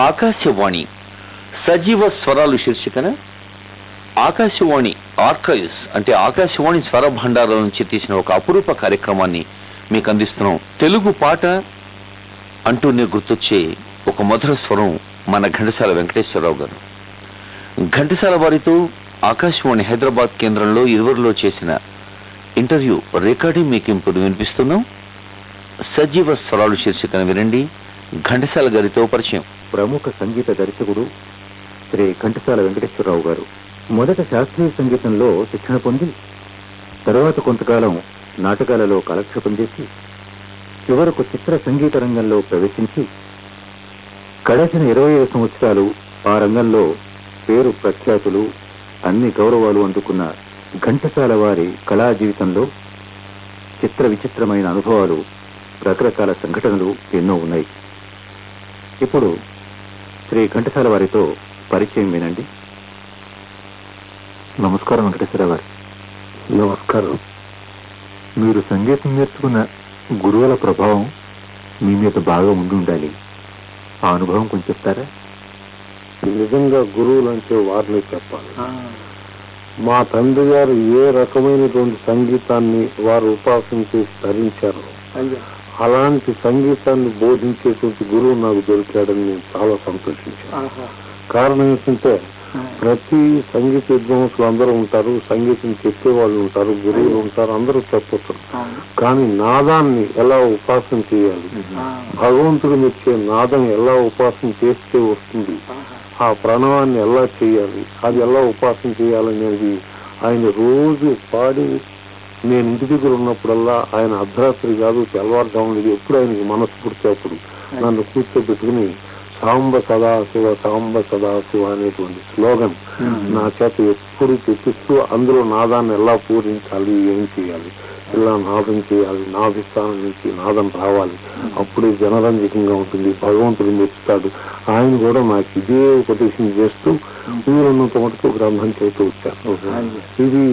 ఆకాశవాణి సజీవ స్వరాలు శీర్షికన ఆకాశవాణి ఆర్కైవ్స్ అంటే ఆకాశవాణి స్వర భండారాల నుంచి తీసిన ఒక అపురూప కార్యక్రమాన్ని మీకు అందిస్తున్నాం తెలుగు పాట అంటూనే గుర్తొచ్చే ఒక మధుర స్వరం మన ఘంటసాల వెంకటేశ్వరరావు గారు. ఘంటసాల వారితో ఆకాశవాణి హైదరాబాద్ కేంద్రంలో ఇరువురిలో చేసిన ఇంటర్వ్యూ రికార్డింగ్ మీకు ఇప్పుడు వినిపిస్తున్నాం. సజీవ స్వరాలు శీర్షికను వినండి. ఘంటసాల గారితో పరిచయం. ప్రముఖ సంగీత దర్శకుడు శ్రీ ఘంటసాల వెంకటేశ్వరరావు గారు. మొదట శాస్త్రీయ సంగీతంలో శిక్షణ పొంది తరువాత కొంతకాలం నాటకాలలో కాలక్షేపం చేసి చివరకు చిత్ర సంగీత రంగంలో ప్రవేశించి గడచిన ఇరవై ఐదు సంవత్సరాలు ఆ రంగంలో పేరు ప్రఖ్యాతులు అన్ని గౌరవాలు అందుకున్న ఘంటసాల వారి కళా జీవితంలో చిత్ర విచిత్రమైన అనుభవాలు రకరకాల సంఘటనలు ఎన్నో ఉన్నాయి. ఇప్పుడు శ్రీ ఘంటసాల వారితో పరిచయం వినండి. నమస్కారం వెంకటేశ్వర గారు. నమస్కారం. మీరు సంగీతం నేర్చుకున్న గురువుల ప్రభావం మీ మీద బాగా ఉండి ఉండాలి ఆ అనుభవం కొంచెం చెప్తారా? నిజంగా గురువులంటే వారిని చెప్పాలి. మా తండ్రి గారు ఏ రకమైనటువంటి సంగీతాన్ని వారు ఉపాసించి ధరించారో అలాంటి సంగీతాన్ని బోధించేటువంటి గురువు నాకు దొరికాడని నేను చాలా సంతోషించాను. కారణం ఏంటంటే ప్రతి సంగీత విద్వాంసులు అందరూ ఉంటారు సంగీతం చెప్పే వాళ్ళు ఉంటారు గురువులు ఉంటారు అందరూ చెప్పొచ్చు. కానీ నాదాన్ని ఎలా ఉపాసన చేయాలి? భగవంతుడు మెచ్చే నాదం ఎలా ఉపాసన చేస్తే వస్తుంది? ఆ ప్రణవాన్ని ఎలా చేయాలి? అది ఎలా ఉపాసన చేయాలనేది ఆయన రోజు పాడి నేను ఇంటి దగ్గర ఉన్నప్పుడల్లా ఆయన అర్ధరాత్రి కాదు తెల్లవారుజామున ఎప్పుడు ఆయనకి మనసు పుడితే అప్పుడు నన్ను కూర్చోబెట్టుకుని సాంబ సదాశివ సాంబ సదాశివ అనేటువంటి స్లోగన్ నా చేత ఎప్పుడు తెప్పిస్తూ అందులో నాదాన్ని ఎలా పూరించాలి ఏం చేయాలి? ఇలా నాదం చేయాలి నాదిస్థానం నుంచి నాదం రావాలి. అప్పుడే జనరంజకంగా ఉంటుంది భగవంతుడు మెచ్చుతాడు. ఆయన కూడా నాకు ఇదే ఉపదేశం చేస్తూ వీరున్నంత మటుకు గ్రంథం చేస్తూ వచ్చాను ఇది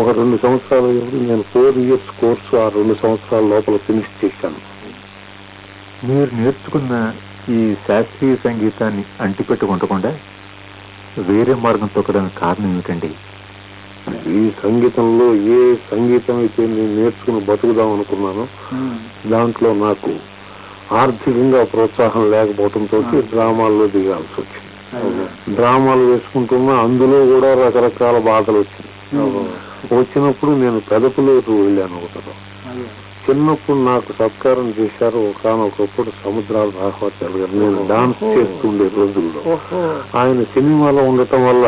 ఒక రెండు సంవత్సరాలు నేను ఫోర్ ఇయర్స్ కోర్సు ఆ రెండు సంవత్సరాల లోపల ఫినిష్ చేశాను. మీరు నేర్చుకున్న ఈ శాస్త్రీయ సంగీతాన్ని అంటిపెట్టుకుంటకుండా వేరే మార్గం తొక్కడానికి కారణం ఏమిటండి? ఈ సంగీతంలో ఏ సంగీతం అయితే నేను నేర్చుకుని బతుకుదాం అనుకున్నానో దాంట్లో నాకు ఆర్థికంగా ప్రోత్సాహం లేకపోవడంతో డ్రామాల్లో దిగాల్సి వచ్చింది. డ్రామాలు వేసుకుంటున్నా అందులో కూడా రకరకాల బాధలు వచ్చింది. వచ్చినప్పుడు నేను పెదపులేరు వెళ్ళాను ఒకటో. చిన్నప్పుడు నాకు సత్కారం చేశారు. ఒకనొకప్పుడు సముద్రాల రాఘవాచార్య గారు నేను డాన్స్ చేస్తుండే రోజుల్లో. ఆయన సినిమాలో ఉండటం వల్ల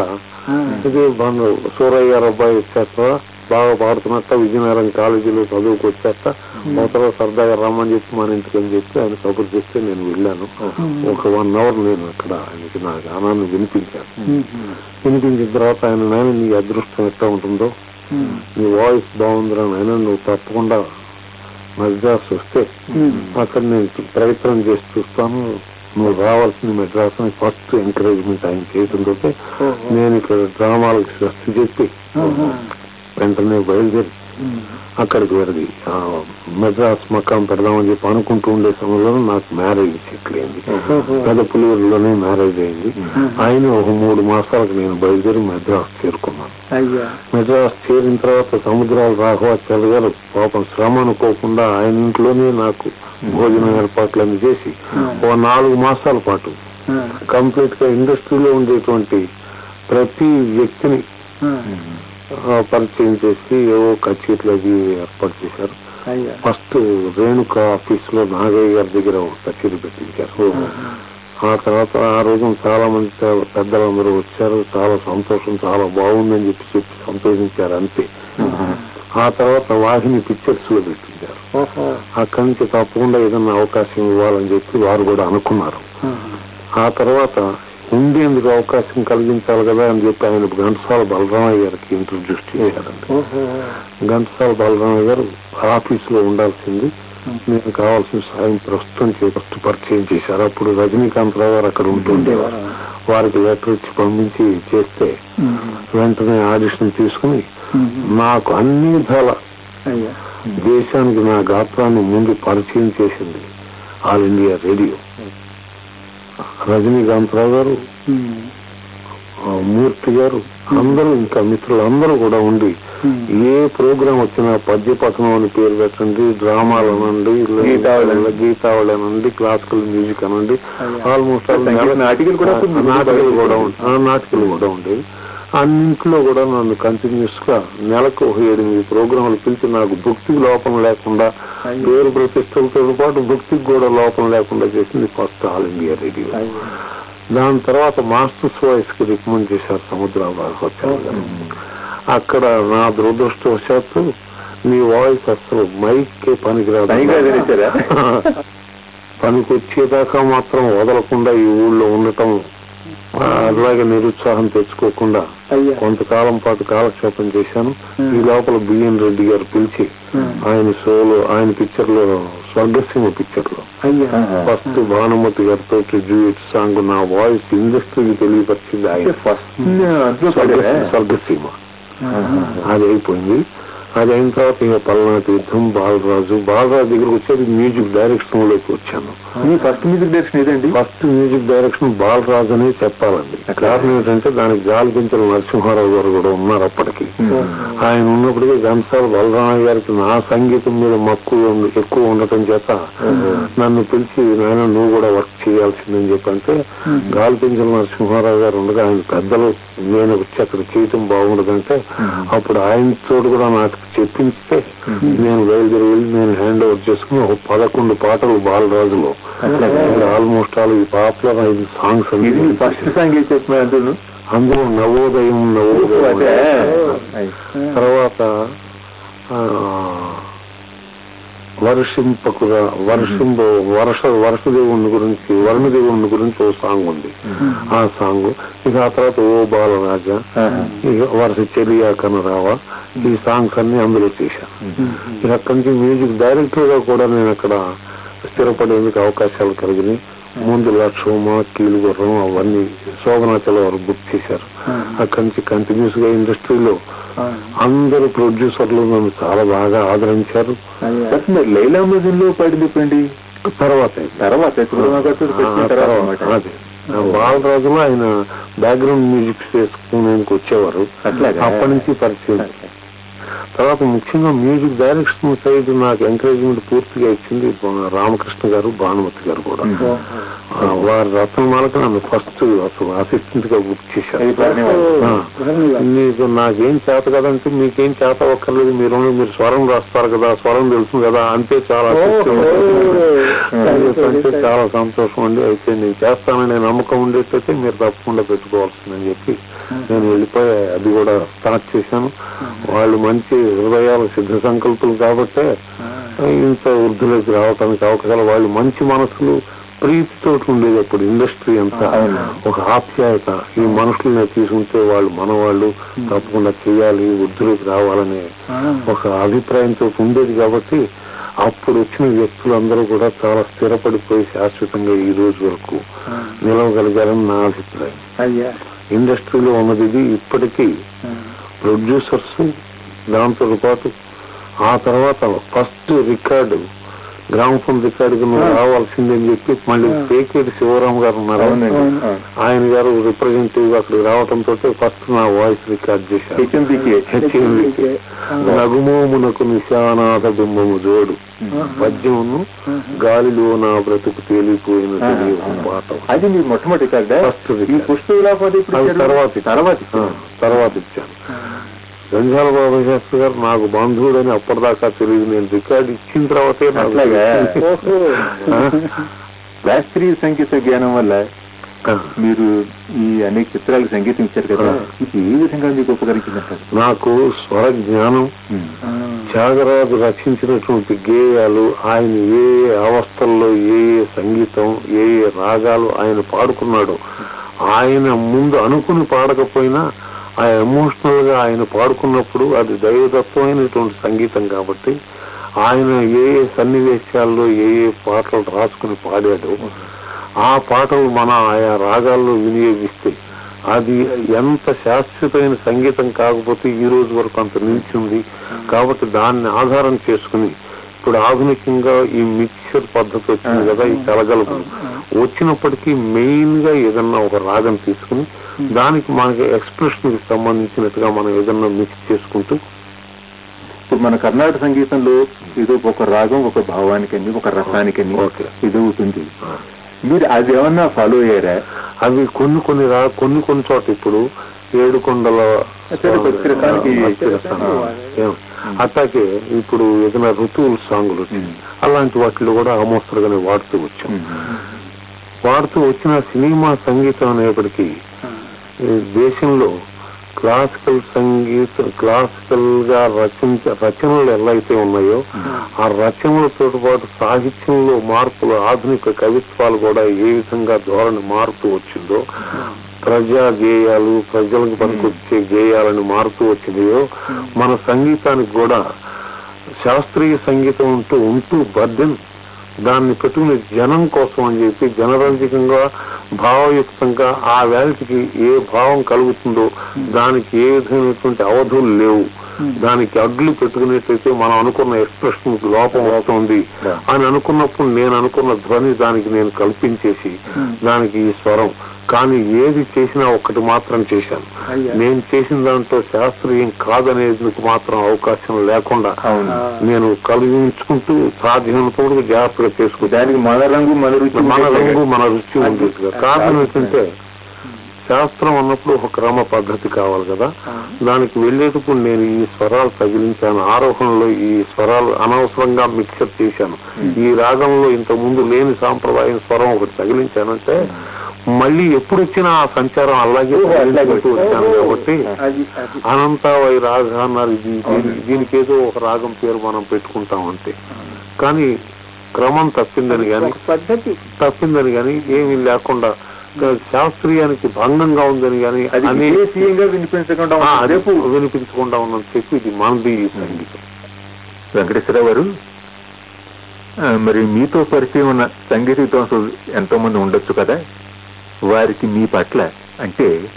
ఇది మన సూరయ్య గారు అబ్బాయి వచ్చాక బాగా పాడుతున్నట్ట విజయనగరం కాలేజీలో చదువుకు వచ్చాక మొదట సరదాగా రమ్మని చెప్పి మన ఇంటికి అని చెప్పి ఆయన కబురు చేస్తే నేను వెళ్ళాను. ఒక వన్ అవర్ నేను అక్కడ ఆయనకి నా గానాన్ని వినిపించాను. వినిపించిన తర్వాత ఆయన నాయన నీ అదృష్టం ఎట్లా ఉంటుందో? నీ వాయిస్ బాగుందిరా నాయన నువ్వు తప్పకుండా మద్రాసు వస్తే అక్కడ నేను ప్రయత్నం చేసి చూస్తాను. నువ్వు రావాల్సింది మెడ్రాస్ అని ఫస్ట్ ఎంకరేజ్మెంట్ ఆయన చేయడంతో నేను ఇక్కడ డ్రామాలకు శ్రద్ధ చెప్పి వెంటనే బయలుదేరి అక్కడికి వెళ్ళి మెడ్రాస్ మకాం పెడదామని చెప్పి అనుకుంటూ ఉండే సమయంలో నాకు మ్యారేజ్ సెటిల్ అయింది పెద్ద పులివరిలోనే మ్యారేజ్ అయింది. ఆయన ఒక మూడు మాసాలకు నేను బయలుదేరి మెడ్రాస్ చేరుకున్నాను. మెడ్రాస్ చేరిన తర్వాత సముద్రాల రాఘవాచార్య గారు పాపం శ్రమ అనుకోకుండా ఆయన ఇంట్లోనే నాకు భోజనం ఏర్పాట్లన్నీ చేసి ఓ నాలుగు మాసాల పాటు కంప్లీట్గా ఇండస్ట్రీలో ఉండేటువంటి ప్రతి వ్యక్తిని పరిచయం చేసి ఏవో కచేరీలు అవి ఏర్పాటు చేశారు. ఫస్ట్ రేణుక ఆఫీస్లో నాగయ్య గారి దగ్గర ఒక కచేరీ పెట్టించారు. ఆ తర్వాత ఆ రోజు చాలా మంది పెద్దలందరూ వచ్చారు. చాలా సంతోషం చాలా బాగుందని చెప్పి చెప్పి సంతోషించారు అంతే. ఆ తర్వాత వాహిని పిక్చర్స్లో పెట్టించారు. అక్కడి నుంచి తప్పకుండా ఏదన్నా అవకాశం ఇవ్వాలని చెప్పి వారు కూడా అనుకున్నారు. ఆ తర్వాత ఉండేందుకు అవకాశం కలిగించాలి కదా అని చెప్పి ఆయన ఘంటసాల బలరామయ్య గారికి ఇంట్రడ్యూస్ చేశారండి ఘంటసాల బలరామయ్య గారు ఆఫీసులో ఉండాల్సింది. నేను కావాల్సిన సాయం ప్రస్తుతం చే- ఫస్ట్ పరిచయం చేశారు. అప్పుడు రజనీకాంత్ రావు గారు అక్కడ ఉంటుండేవారు వారికి లెటర్ ఇచ్చి పంపించి చేస్తే వెంటనే ఆడిషన్ తీసుకుని నాకు అన్ని విధాల దేశానికి నా గాత్రాన్ని ముందు పరిచయం చేసింది ఆల్ ఇండియా రేడియో. రజనీకాంతరావు గారు మూర్తి గారు అందరూ ఇంకా మిత్రులు అందరూ కూడా ఉండి ఏ ప్రోగ్రాం వచ్చినా పద్య పఠనం అని పేరు పెట్టండి డ్రామాలు అనండి గీతావళి. అనండి క్లాసికల్ మ్యూజిక్ అనండి ఆల్మోస్ట్ నాటికలు కూడా నాటికలు కూడా ఉండేవి అన్నింటిలో కూడా నన్ను కంటిన్యూస్గా నెలకు ఒక ఎనిమిది ప్రోగ్రాంలు పిలిచి నాకు భక్తికి లోపం లేకుండా పేరు ప్రతిష్టలతో పాటు భక్తికి కూడా లోపం లేకుండా చేసింది ఫస్ట్ ఆల్ ఇండియా రేడియో. దాని తర్వాత మాస్టర్స్ వాయిస్కి రికమెండ్ చేశారు సముద్ర భాగవతాలు గారు అక్కడ నా దురదృష్టవశాత్తు నీ వాయిస్ అసలు మైక్ పనికిరాదు. పైగా తెలిసారా? పనికి వచ్చేదాకా మాత్రం వదలకుండా ఈ ఊళ్ళో ఉండటం అలాగే నిరుత్సాహం తెచ్చుకోకుండా. కొంతకాలం పాటు కాలక్షేపం చేశాను. ఈ లోపల బిఎన్ రెడ్డి గారు పిలిచి ఆయన షోలో ఆయన పిక్చర్లో స్వర్గసీమ పిక్చర్లో ఫస్ట్ భానుమతి గారితో డ్యూట్ సాంగ్ నా వాయిస్ ఇండస్ట్రీకి తెలియపరిచింది ఆయన. ఫస్ట్ స్వర్గసీమ అది. అయిపోయింది అది అయిన తర్వాత ఇక పల్నాటి యుద్ధం బాలరాజు. బాలరాజు దగ్గరకు వచ్చేది మ్యూజిక్ డైరెక్షన్లోకి వచ్చాను. ఫస్ట్ మ్యూజిక్ డైరెక్షన్ ఏదండి? ఫస్ట్ మ్యూజిక్ డైరెక్షన్ బాలరాజు అనే చెప్పాలండి. కారణం ఏంటంటే దానికి జాలిపించిన నరసింహారావు గారు కూడా ఉన్నారు అప్పటికి. ఆయన ఉన్నప్పటికీ ఘంటసాల బలరామయ్య గారికి నా సంగీతం మీద మక్కువ ఎక్కువ ఉండటం చేత నన్ను పిలిచి నాయన నువ్వు కూడా వర్క్ చేయాల్సిందని చెప్పి అంటే గాలిపించిన నరసింహారావు గారు ఉండగా ఆయన పెద్దలు నేను వచ్చి అక్కడ చేయటం బాగుండదంటే అప్పుడు ఆయన తోడు కూడా నాకు చెప్పించితే నేను బయలుదేరి వెళ్ళి నేను హ్యాండ్ ఓవర్ చేసుకుని ఒక పదకొండు పాటలు బాలరాజులో ఆల్మోస్ట్ ఆల్ ఈ పాపులర్ ఐదు సాంగ్స్ ఇది ఫస్ట్ సాంగ్ చెప్పిన అందులో అందులో నవోదయం నవోదయం. తర్వాత ఆ, వర్షింపకురా వర్షింప వర్ష వర్షదేవుని గురించి వరుణదేవుని గురించి ఓ సాంగ్ ఉంది. ఆ సాంగ్ ఇక ఆ తర్వాత ఓ బాలరాజా ఇక వర్ష చెలియా కనరావా ఈ సాంగ్స్ అన్ని అందులో చేశాను. ఇక అక్కడి నుంచి మ్యూజిక్ డైరెక్టర్గా కూడా నేను అక్కడ స్థిరపడేందుకు అవకాశాలు కలిగినాయి. ముందు లక్ష్మ కీలు గుర్రం అవన్నీ శోభనాచల వారు బుక్ చేశారు. అక్కడి నుంచి కంటిన్యూస్గా ఇండస్ట్రీలో అందరు ప్రొడ్యూసర్లు నన్ను చాలా బాగా ఆదరించారు. లైలా మజిన్లో పడింది ఎప్పుడండి తర్వాత తర్వాత బాలరాజులో ఆయన బ్యాక్గ్రౌండ్ మ్యూజిక్ చేసుకునేందుకు వచ్చేవారు? అప్పటి నుంచి పరిచయం. తర్వాత ముఖ్యంగా మ్యూజిక్ డైరెక్షన్ సైడ్ నాకు ఎంకరేజ్మెంట్ పూర్తిగా ఇచ్చింది రామకృష్ణ గారు భానుమతి గారు కూడా. వారి రత్నమాలకు నన్ను ఫస్ట్ అసలు అసిస్టెంట్గా బుక్ చేశారు. మీకు నాకేం చేత కదంటే మీకేం చేత ఒక్కర్లేదు మీరు మీరు స్వరం రాస్తారు కదా స్వరం తెలుసు కదా అంతే చాలా అంటే చాలా సంతోషం అండి. అయితే నేను చేస్తాననే నమ్మకం ఉండేటైతే మీరు తప్పకుండా పెట్టుకోవాల్సిందని చెప్పి నేను వెళ్ళిపోయి అది కూడా స్టార్ట్ చేశాను. వాళ్ళు మంచి హృదయాలు సిద్ధ సంకల్పులు కాబట్టే ఇంత వృద్ధులకు రావడానికి అవకాశాలు వాళ్ళు మంచి మనసులు ప్రీతితో ఉండేది అప్పుడు ఇండస్ట్రీ అంతా. ఒక ఆప్యాయత. ఈ మనుషుల్ని తీసుకుంటే వాళ్ళు మనవాళ్ళు తప్పకుండా చేయాలి వృద్ధులకు రావాలనే ఒక అభిప్రాయంతో ఉండేది కాబట్టి అప్పుడు వచ్చిన వ్యక్తులందరూ కూడా చాలా స్థిరపడిపోయి శాశ్వతంగా ఈ రోజు వరకు నిలవగలిగారని నా అభిప్రాయం. ఇండస్ట్రీలో ఉన్నది ఇప్పటికీ ప్రొడ్యూసర్స్ దాంతో పాటు ఆ తర్వాత ఫస్ట్ రికార్డు గ్రామఫోన్ రికార్డుకి నువ్వు రావాల్సిందని చెప్పి మళ్ళీ పేకేటి శివరాం గారు ఉన్నారు. ఆయన గారు రిప్రజెంటేటివ్ అక్కడికి రావడంతో ఫస్ట్ నా వాయిస్ రికార్డ్ హెచ్ఎండికి నగుమోమునకు నిశానాథ బింబము జోడు. పద్యమును గాలిలో నా బ్రతుకు తేలిపోయిన పాట అది మీ మొట్టమొదటి? తర్వాత. తర్వాత ఇచ్చాను. గంజాల బాబు శాస్త్రి గారు నాకు బంధువుడని అప్పటిదాకా తెలియదు. నేను రికార్డు ఇచ్చిన తర్వాతే? శాస్త్రీయ సంగీత జ్ఞానం వల్ల. మీరు ఈ అనేక చిత్రాలకు సంగీతం ఇచ్చారు కదా ఏ విధంగా మీకు ఉపకరించిందంటారు? నాకు స్వర జ్ఞానం త్యాగరాజు రచించినటువంటి గేయాలు ఆయన ఏ ఏ అవస్థల్లో ఏ ఏ సంగీతం ఏ ఏ రాగాలు ఆయన పాడుకున్నాడు ఆయన ముందు అనుకుని పాడకపోయినా ఆ ఎమోషనల్గా ఆయన పాడుకున్నప్పుడు అది దైవదత్వమైనటువంటి సంగీతం కాబట్టి ఆయన ఏ ఏ సన్నివేశాల్లో ఏ ఏ పాటలు రాసుకుని పాడాడు ఆ పాటలు మన ఆయా రాగాల్లో వినియోగిస్తే అది ఎంత శాశ్వతమైన సంగీతం కాకపోతే ఈ రోజు వరకు అంత నిలిచింది. కాబట్టి దాన్ని ఆధారం చేసుకుని ఇప్పుడు ఆధునికంగా ఈ మిక్సర్ పద్ధతి వచ్చింది కదా ఈ కలగలుపు వచ్చినప్పటికీ మెయిన్గా ఏదన్నా ఒక రాగం తీసుకుని దానికి మనకి ఎక్స్ప్రెషన్కి సంబంధించినట్టుగా మనం ఏదన్నా మిక్స్ చేసుకుంటూ ఇప్పుడు మన కర్ణాటక సంగీతంలో ఇది ఒక రాగం ఒక భావానికని ఒక రసానికని. ఇది అవుతుంది మీరు అది ఏమన్నా ఫాలో అయ్యారా అవి కొన్ని కొన్ని రా కొన్ని కొన్ని చోట ఇప్పుడు ఏడు కొండల సరే, ప్రతి రకానికి చేస్తాను. ఏం? అట్లాగే ఇప్పుడు ఏదైనా ఋతువుల సాంగులు. అలాంటి వాటిలో కూడా అమోస్తరుగానే వాడుతూ వచ్చాం వాడుతూ వచ్చిన సినిమా సంగీతం అనేప్పటికీ దేశంలో క్లాసికల్ సంగీత క్లాసికల్గా రచించ రచనలు ఎలా అయితే ఉన్నాయో ఆ రచనలతో పాటు సాహిత్యంలో మార్పులు ఆధునిక కవిత్వాలు కూడా ఏ విధంగా ధోరణి మారుతూ వచ్చిందో ప్రజా గేయాలు ప్రజలకు పనికొచ్చే గేయాలని మారుతూ వచ్చినాయో మన సంగీతానికి కూడా శాస్త్రీయ సంగీతం ఉంటూ ఉంటూ బర్డెన్ దాన్ని పెట్టుకుని జనం కోసం అని చెప్పి జనరంజకంగా భావయుక్తంగా ఆ వ్యాధికి ఏ భావం కలుగుతుందో దానికి ఏ విధమైనటువంటి అవధులు లేవు. దానికి అడ్లు పెట్టుకునేట్లయితే మనం అనుకున్న ఎక్స్ప్రెషన్ లోపం అవుతుంది అని అనుకున్నప్పుడు నేను అనుకున్న ధ్వని దానికి నేను కల్పించేసి దానికి ఈ స్వరం. కానీ ఏది చేసినా ఒక్కటి మాత్రం చేశాను. నేను చేసిన దాంట్లో శాస్త్రీయం కాదనేందుకు మాత్రం అవకాశం లేకుండా నేను కలిగించుకుంటూ సాధ్యమైనంత వరకు జాగ్రత్తగా చేసుకుంటాను. మన రంగు మన రుచి మన రుచి ఉండేట్టుగా కారణం ఏంటంటే శాస్త్రం అన్నప్పుడు ఒక క్రమ పద్ధతి కావాలి కదా. దానికి వెళ్ళేటప్పుడు నేను ఈ స్వరాలు తగిలించాను. ఆరోహణలో ఈ స్వరాలు అనవసరంగా మిక్సర్ చేశాను. ఈ రాగంలో ఇంత ముందు లేని సాంప్రదాయం స్వరం ఒకటి తగిలించానంటే మళ్ళీ ఎప్పుడు వచ్చినా ఆ సంచారం అలాగే వచ్చాను కాబట్టి అనంతావై రాగ అన్నారు. దీనికి ఏదో ఒక రాగం పేరు మనం పెట్టుకుంటాం అంతే. కానీ క్రమం తప్పిందని కానీ పద్ధతి. తప్పిందని కానీ ఏమీ లేకుండా శాస్త్రీయానికి భంగంగా ఉందని కానీ వినిపించకుండా. రేపు వినిపించకుండా చెప్పి ఇది మనది ఈ సంగీతం. వెంకటేశ్వరరావు గారు మరి మీతో పరిచయం ఉన్న సంగీత విద్వాంసులు ఎంతో మంది ఉండొచ్చు కదా? వారికి మీ పట్ల అంటే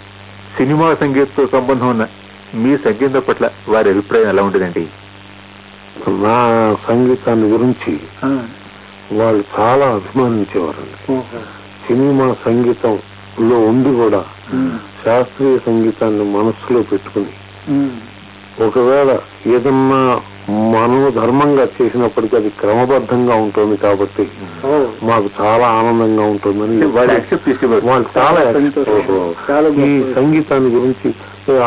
సినిమా సంగీతంతో సంబంధం ఉన్న మీ సంగీతం పట్ల వారి అభిప్రాయం ఎలా ఉండేదండి? నా సంగీతాన్ని గురించి వాళ్ళు చాలా అభిమానించేవారండి. సినిమా సంగీతంలో ఉండి కూడా శాస్త్రీయ సంగీతాన్ని మనస్సులో పెట్టుకుని. ఒకవేళ ఏదన్నా మనోధర్మంగా చేసినప్పటికీ అది క్రమబద్ధంగా ఉంటుంది కాబట్టి మాకు చాలా ఆనందంగా ఉంటుందని వాళ్ళు చాలా ఈ. సంగీతాన్ని గురించి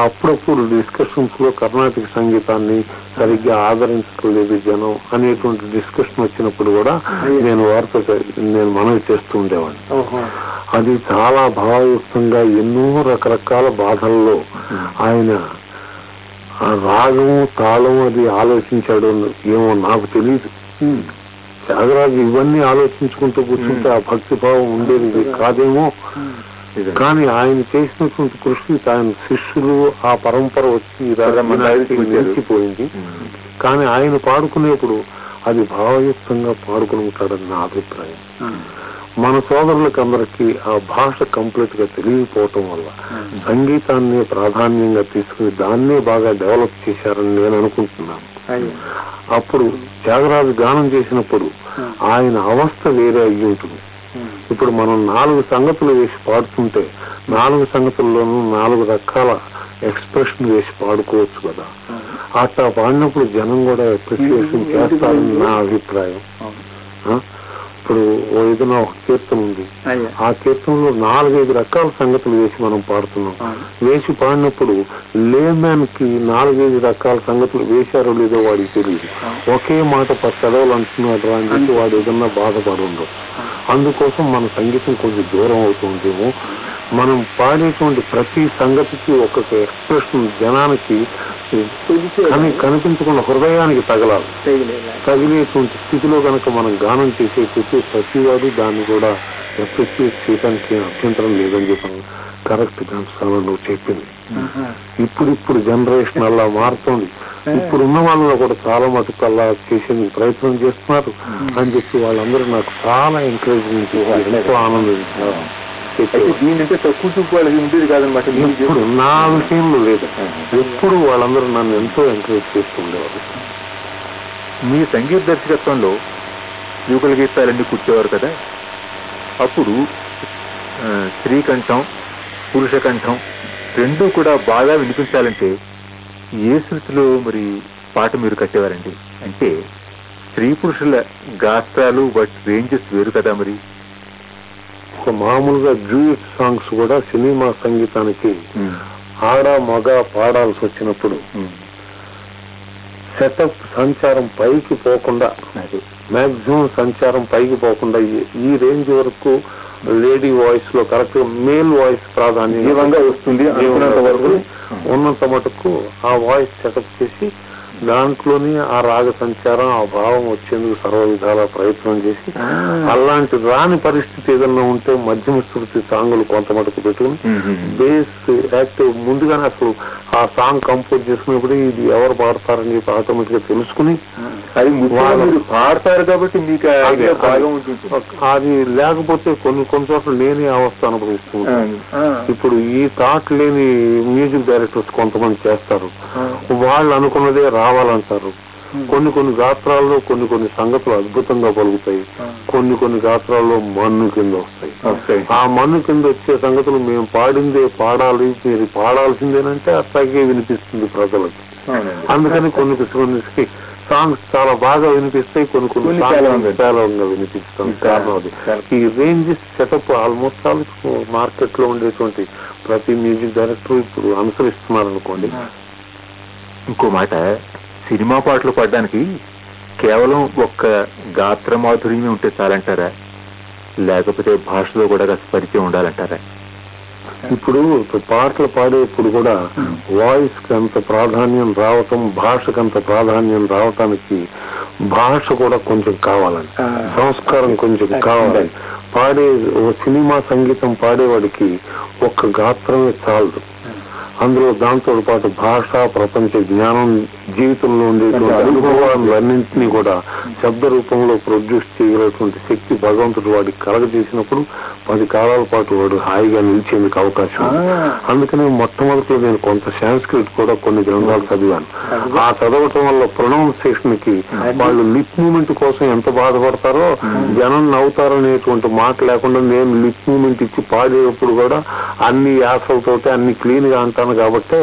అప్పుడప్పుడు డిస్కషన్స్లో కర్ణాటక సంగీతాన్ని సరిగ్గా ఆదరించట్లేదు జనం అనేటువంటి డిస్కషన్ వచ్చినప్పుడు కూడా నేను వారితో నేను మనవి చేస్తూ ఉండేవాడిని. అది చాలా భావయుక్తంగా ఎన్నో రకరకాల బాధల్లో ఆయన ఆ రాగము తాళం అది ఆలోచించాడు ఏమో నాకు తెలియదు త్యాగరాజు ఇవన్నీ ఆలోచించుకుంటూ కూర్చుంటే ఆ భక్తి భావం ఉండేది కాదేమో? కానీ ఆయన చేసినటువంటి కృషి ఆయన శిష్యులు ఆ పరంపర వచ్చి నిలిచిపోయింది కానీ ఆయన పాడుకునేప్పుడు అది భావయుక్తంగా పాడుకుని ఉంటాడని నా అభిప్రాయం. మన సోదరులకు అందరికీ ఆ భాష కంప్లీట్గా తెలియకపోవటం వల్ల సంగీతాన్ని ప్రాధాన్యంగా తీసుకుని దాన్నే బాగా డెవలప్ చేశారని నేను అనుకుంటున్నాను. అప్పుడు త్యాగరాజు గానం చేసినప్పుడు ఆయన అవస్థ వేరే అయ్యి ఉంటుంది ఇప్పుడు మనం నాలుగు సంగతులు వేసి పాడుతుంటే నాలుగు సంగతుల్లోనూ నాలుగు రకాల ఎక్స్ప్రెషన్ వేసి పాడుకోవచ్చు కదా. అట్లా పాడినప్పుడు జనం కూడా అప్రిసియేషన్ చేస్తారని నా అభిప్రాయం? ఇప్పుడు ఓ ఏదైనా ఒక కీర్తన ఉంది. ఆ కీర్తనలో నాలుగైదు రకాల సంగతులు వేసి మనం పాడుతున్నాం. వేసి పాడినప్పుడు లేమ్యాన్కి నాలుగైదు రకాల సంగతులు వేశారో లేదో వాడికి తెలియదు ఒకే మాట పది చదవలు అంటున్నాడు అని చెప్పి వాడు ఏదన్నా బాధపడి అందుకోసం మన సంగీతం కొంచెం దూరం అవుతుందేమో. మనం పాడేటువంటి ప్రతి సంగతికి ఒక్కొక్క ఎక్స్ప్రెషన్ జనానికి కని కనిపించకుండా హృదయానికి తగలాలి. తగిలేటువంటి స్థితిలో కనుక మనం గానం చేసేటట్టు ప్రతివాడు దాన్ని కూడా అప్రిషియేట్ చేయడానికి అభ్యంతరం లేదని చెప్పాను. కరెక్ట్ ఘంటసాల నువ్వు చెప్పింది. ఇప్పుడిప్పుడు జనరేషన్ అలా మారుతోంది. ఇప్పుడు ఉన్న వాళ్ళలో కూడా చాలా మటుకు అలా చేసేందుకు ప్రయత్నం చేస్తున్నారు. అని చెప్పి వాళ్ళందరూ నాకు చాలా ఎంకరేజ్మెంట్ ఎంతో ఆనందించారు దీనంటే తక్కువ చూపు వాళ్ళకి ఉండేది కాదనమాట మీరు ఇప్పుడు నా విషయంలో లేదు. ఎప్పుడు వాళ్ళందరూ నన్ను ఎంతో ఎంకరేజ్ చేస్తుండేవారు మీ సంగీత దర్శకత్వంలో యుగల గీతాలన్నీ కూర్చోవారు కదా? అప్పుడు స్త్రీ కంఠం పురుష కంఠం రెండూ కూడా బాగా వినిపించాలంటే ఏ శృతిలో మరి పాట మీరు కట్టేవారండి? అంటే స్త్రీ పురుషుల గాత్రాలు బట్ రేంజెస్ వేరు కదా మరి? ఒక మామూలుగా డ్యూయట్ సాంగ్స్ కూడా సినిమా సంగీతానికి ఆడ మగ పాడాల్సి వచ్చినప్పుడు సెటప్ సంచారం పైకి పోకుండా మాక్సిమం సంచారం పైకి పోకుండా ఈ రేంజ్ వరకు లేడీ వాయిస్లో కరెక్ట్ మేల్ వాయిస్ ప్రాధాన్యం వస్తుంది అనుకున్నంత వరకు. ఉన్నంత మటుకు ఆ వాయిస్ సెటప్ చేసి దాంట్లోనే ఆ రాగ సంచారం ఆ భావం వచ్చేందుకు సర్వ విధాల ప్రయత్నం చేసి. అలాంటి రాని పరిస్థితి ఏదన్నా ఉంటే మధ్యమ శృతి సాంగులు కొంత మటుకు పెట్టుకుని బేస్ యాక్టివ్ ముందుగానే అసలు ఆ సాంగ్ కంపోజ్ చేసుకున్నప్పుడు ఇది ఎవరు పాడతారని చెప్పి ఆటోమేటిక్గా తెలుసుకుని పాడతారు కాబట్టి మీకు అదే, లేకపోతే కొన్ని కొన్ని చోట్ల నేనే అవస్థ అనుభవిస్తూ ఉంటాను. ఆ. ఇప్పుడు ఈ థాట్ లేని మ్యూజిక్ డైరెక్టర్స్ కొంతమంది చేస్తారు. వాళ్ళు అనుకున్నదే రావాలంటారు కొన్ని కొన్ని గాత్రాల్లో కొన్ని కొన్ని సంగతులు అద్భుతంగా పలుకుతాయి. కొన్ని కొన్ని గాత్రాల్లో మన్ను కింద వస్తాయి. ఆ మన్ను కింద వచ్చే సంగతులు మేము పాడిందే పాడాలి మీరు పాడాల్సిందేనంటే అట్లాగే వినిపిస్తుంది ప్రజలకు. అందుకని కొన్ని కొన్ని సాంగ్స్ చాలా బాగా వినిపిస్తాయి కొన్ని కొన్ని. విశాలంగా వినిపిస్తాం కారణం అది. ఈ రేంజెస్ సెటప్ ఆల్మోస్ట్ ఆల్ మార్కెట్లో ఉండేటువంటి ప్రతి మ్యూజిక్ డైరెక్టర్ ఇప్పుడు అనుసరిస్తున్నారు అనుకోండి ఇంకో మాట. సినిమా పాటలు పాడడానికి కేవలం ఒక్క గాత్ర మాధుర్యమే ఉంటే చాలంటారా? లేకపోతే భాషలో కూడా కాస్త పరిచయం ఉండాలంటారా? ఇప్పుడు పాటలు పాడేప్పుడు కూడా వాయిస్కి అంత ప్రాధాన్యం రావటం భాషకు అంత ప్రాధాన్యం రావటానికి భాష కూడా కొంచెం కావాలండి. సంస్కారం కొంచెం కావాలి. పాడే ఓ సినిమా సంగీతం పాడేవాడికి ఒక్క గాత్రమే చాలదు. అందులో దాంతో పాటు భాష ప్రపంచ జ్ఞానం జీవితంలో ఉండేటువంటి అనుభవాలన్నింటినీ కూడా శబ్ద రూపంలో ప్రొడ్యూస్ చేయగలిగినటువంటి శక్తి భగవంతుడు వాడికి కలగజేసినప్పుడు పది కాలాల పాటు వాడు హాయిగా నిలిచేందుకు అవకాశం. అందుకనే మొట్టమొదటిలో నేను కొంత సాంస్క్రిట్ కూడా కొన్ని గ్రంథాలు చదివాను. ఆ చదవటం వల్ల ప్రొనౌన్సియేషన్కి వాళ్ళు లిప్ మూమెంట్ కోసం ఎంత బాధపడతారో జనం నవ్వుతారనేటువంటి మాట లేకుండా నేను లిప్ మూమెంట్ ఇచ్చి పాడేటప్పుడు కూడా అన్ని యాసలతోటి అన్ని క్లీన్గా చేస్తాను కాబట్టి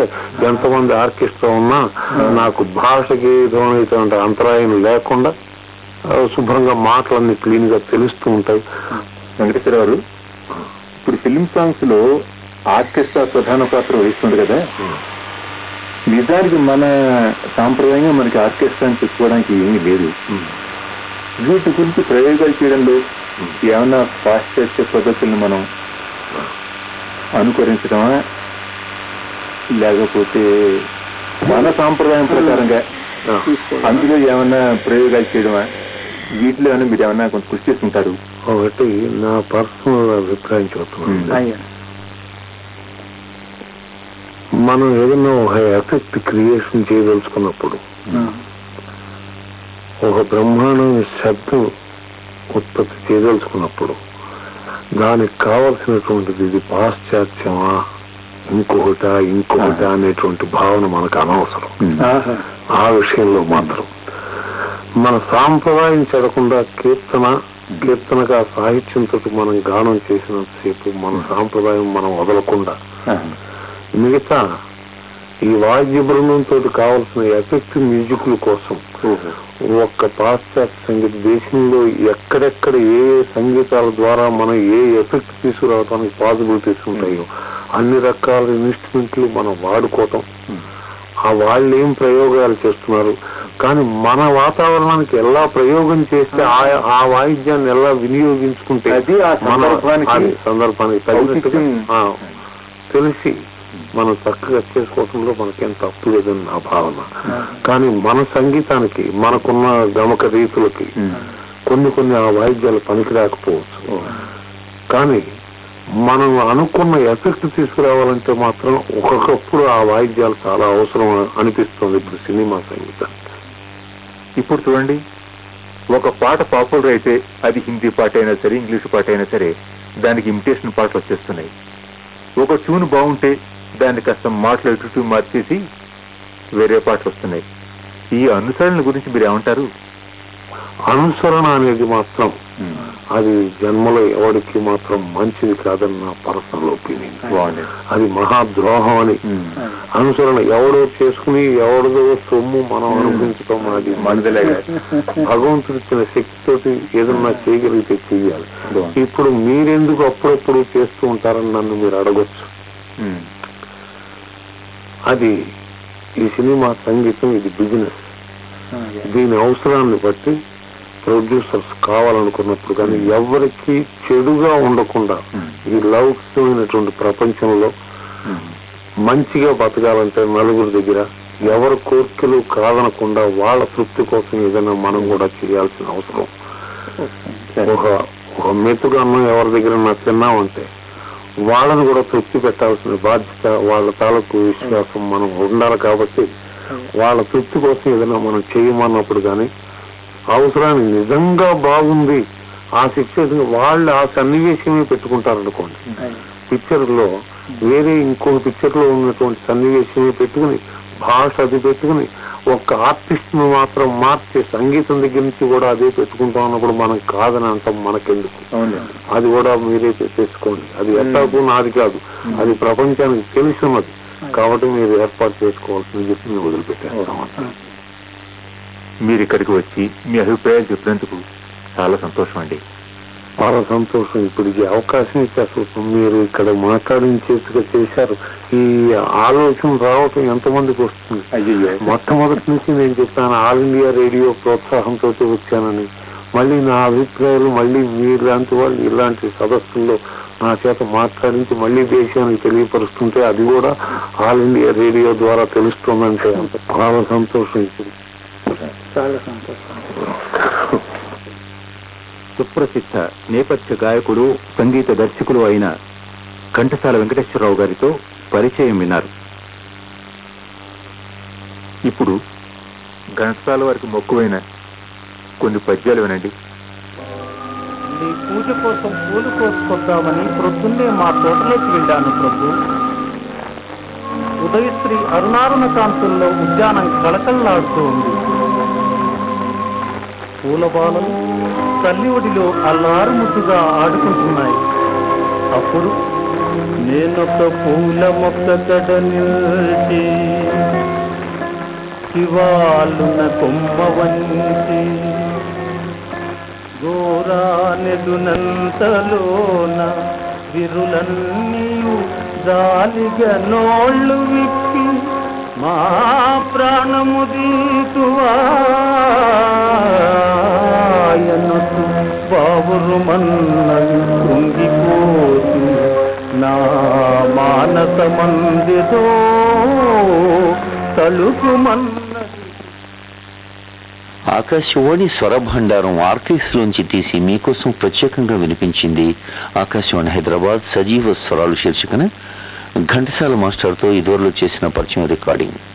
ఎంతమంది ఆర్కెస్ట్రా ఉన్నా నాకు భాషకి విధమైనటువంటి అంతరాయం లేకుండా శుభ్రంగా మాటలన్నీ క్లీన్గా తెలుస్తూ ఉంటాయి. వెంకటేశ్వర గారు ఇప్పుడు ఫిలిం సాంగ్స్లో ఆర్కెస్ట్రా ప్రధాన పాత్ర వహిస్తుంది కదా. నిజానికి మన సాంప్రదాయంగా మనకి ఆర్కెస్ట్రా చెప్పుకోవడానికి ఏమీ లేదు. వీటి గురించి ప్రయోగాలు చేయడంలో ఏమైనా పాశ్చాత్య పద్ధతులను మనం అనుకరించడమా లేకపోతే మన సాంప్రదాయం ప్రకారంగా అందులో ఏమైనా ప్రయోగాలు చేయడమా? వీటిలో ఏమైనా మీరు ఏమైనా కొంత కృషి చేసుకుంటారు ఒకటి నా పర్సనల్ అభిప్రాయం చెప్తున్నాను. మనం ఏదైనా ఒక ఎఫెక్ట్ క్రియేషన్ చేయదలుచుకున్నప్పుడు ఒక బ్రహ్మాండమైన శబ్దం ఉత్పత్తి చేయదలుచుకున్నప్పుడు దానికి కావలసినటువంటిది ఇది పాశ్చాత్యమా? ఇంకొకట ఇంకొకట అనేటువంటి భావన మనకు అనవసరం. ఆ విషయంలో మాత్రం మన సాంప్రదాయం చెడకుండా కీర్తన కీర్తనగా సాహిత్యంతో మనం గానం చేసినంతసేపు మన సాంప్రదాయం మనం వదలకుండా మిగతా ఈ వాద్య బృందంతో కావాల్సిన ఎఫెక్ట్ మ్యూజిక్ల కోసం ఒక్క పాశ్చాత్య సంగీత దేశంలో ఎక్కడెక్కడ ఏ ఏ సంగీతాల ద్వారా మనం ఏ ఎఫెక్ట్ తీసుకురావడానికి పాసిబిలిటీస్ ఉంటాయో అన్ని రకాల ఇన్స్ట్రుమెంట్లు మనం వాడుకోవటం. ఆ వాళ్ళు ఏం ప్రయోగాలు చేస్తున్నారు? కానీ మన వాతావరణానికి ఎలా ప్రయోగం చేస్తే ఆ- ఆ వాయిద్యాన్ని ఎలా వినియోగించుకుంటే సందర్భానికి తగినట్టుగా, తెలిసి మనం చక్కగా చేసుకోవడంలో మనకేం తప్పు లేదని నా భావన. కానీ మన సంగీతానికి మనకున్న గమక రీతులకి కొన్ని కొన్ని ఆ వాయిద్యాలు పనికిరాకపోవచ్చు. కానీ మనం అనుకున్న ఎఫెక్ట్ తీసుకురావాలంటే మాత్రం ఒక్కొక్కప్పుడు ఆ వాయిద్యాలు చాలా అవసరం అనిపిస్తుంది ఇప్పుడు సినిమా సంగీతానికి ఇప్పుడు చూడండి ఒక పాట పాపులర్ అయితే అది హిందీ పాట అయినా సరే ఇంగ్లీష్ పాట అయినా సరే దానికి ఇమిటేషన్ పాటలు వచ్చేస్తున్నాయి. ఒక ట్యూన్ బాగుంటే దాన్ని కాస్త మాటలు ఎటు మార్చేసి వేరే పాటలు వస్తున్నాయి. ఈ అనుసరణ గురించి మీరు ఏమంటారు? అనుసరణ అనేది మాత్రం అది జన్మలో ఎవరికి మాత్రం మంచిది కాదని నా పర్సనల్ ఒపీనియన్. అది మహాద్రోహం అని. అనుసరణ ఎవడో చేసుకుని ఎవరిదో సొమ్ము మనం అనుభవించడం అది మనదిలే భగవంతుడు ఇచ్చిన శక్తితోటి ఏదన్నా చేయగలిగితే చెయ్యాలి. బాగుంది. ఇప్పుడు మీరెందుకు అప్పుడప్పుడు చేస్తూ ఉంటారని నన్ను మీరు అడగొచ్చు. అది ఈ సినిమా సంగీతం ఇది బిజినెస్. దీని అవసరాన్ని బట్టి ప్రొడ్యూసర్స్ కావాలనుకున్నప్పుడు కానీ ఎవరికి చెడుగా ఉండకుండా ఈ లౌకికమైనటువంటి ప్రపంచంలో మంచిగా బతకాలంటే నలుగురి దగ్గర ఎవరి కోరికలు కాదనకుండా వాళ్ళ తృప్తి కోసం ఏదైనా మనం కూడా చేయాల్సిన అవసరం. ఒక ఒక మెతుగా అన్నం ఎవరి దగ్గర నా తిన్నామంటే వాళ్ళని కూడా తృప్తి పెట్టాల్సిన బాధ్యత వాళ్ళ తాలూకు విశ్వాసం మనం ఉండాలి కాబట్టి వాళ్ళ తృప్తి కోసం ఏదైనా మనం చేయమన్నప్పుడు కానీ అవసరాన్ని నిజంగా బాగుంది ఆ సిచ్యువేషన్ వాళ్ళు ఆ సన్నివేశమే పెట్టుకుంటారనుకోండి. పిక్చర్లో వేరే ఇంకో పిక్చర్లో ఉన్నటువంటి సన్నివేశమే పెట్టుకుని భాష అది పెట్టుకుని ఒక్క ఆర్టిస్ట్ను మాత్రం మార్చే సంగీతం దగ్గర నుంచి కూడా అదే పెట్టుకుంటాం అన్నప్పుడు మనం కాదని అంటాం మనకెందుకు? అది కూడా మీరే చేసుకోండి అది ఎట్టాకు నాది కాదు. అది ప్రపంచానికి తెలుసున్నది కాబట్టి మీరు ఏర్పాటు చేసుకోవాల్సింది చెప్పి మేము వదిలిపెట్టాము మీరు ఇక్కడికి వచ్చి మీ అభిప్రాయాలు చెప్పినందుకు చాలా సంతోషం అండి చాలా సంతోషం. ఇప్పుడు ఈ అవకాశం ఇచ్చేస్తారు. మీరు ఇక్కడ మాట్లాడించేట్టుగా చేశారు. ఈ ఆలోచన రావటం ఎంతమందికి వస్తుంది? అయ్యో మొట్టమొదటి నుంచి నేను చెప్పాను ఆల్ ఇండియా రేడియో ప్రోత్సాహంతో వచ్చానని. మళ్ళీ నా అభిప్రాయాలు మళ్ళీ మీలాంటి వాళ్ళు ఇలాంటి సదస్సుల్లో నా చేత మాట్లాడించి మళ్ళీ దేశానికి తెలియపరుస్తుంటే అది కూడా ఆల్ ఇండియా రేడియో ద్వారా తెలుస్తుందంటే అంత చాలా సంతోషం చాలా సంతోషం. సుప్రసిద్ధ నేపథ్య గాయకుడు సంగీత దర్శకులు అయిన ఘంటసాల వెంకటేశ్వరరావు గారితో పరిచయం విన్నారు. ఇప్పుడు ఘంటసాల వారికి మొక్కువైన కొన్ని పద్యాలు వినండి. నీ పూజ కోసం పూలు కోసుకొద్దామని ప్రొద్దున్నే మా తోటలోకి వెళ్ళాను ప్రభు. ఉదయశ్రీ అరుణారుణ కాంతుల్లో ఉద్యానం కళకళలాడుతూ ఉంది. పూల బాలలు తల్లి ఒడిలో అల్లారు ముద్దుగా ఆడుకుంటున్నాయి. అప్పుడు నేనొక పూల మొక్క కడ నిలిచి శివాలున కొమ్మ వంచి గోరానెదునంతలోన విరులన్నీయు జాలిగా నోళ్ళు విప్పి మా ప్రాణము దీటువాయనసు బావురు మన్నలు కృంగిపోతు నా మానస మందితో తలుపు మన్నది ఆకాశవాణి స్వరభండారం ఆర్కైవ్స్ లోంచి తీసి మీకోసం ప్రత్యేకంగా వినిపించింది ఆకాశవాణి హైదరాబాద్ సజీవ స్వరాలు శీర్షికన ఘంటసాల మాస్టర్తో ఇదివరలో చేసిన పరిచయం రికార్డింగ్.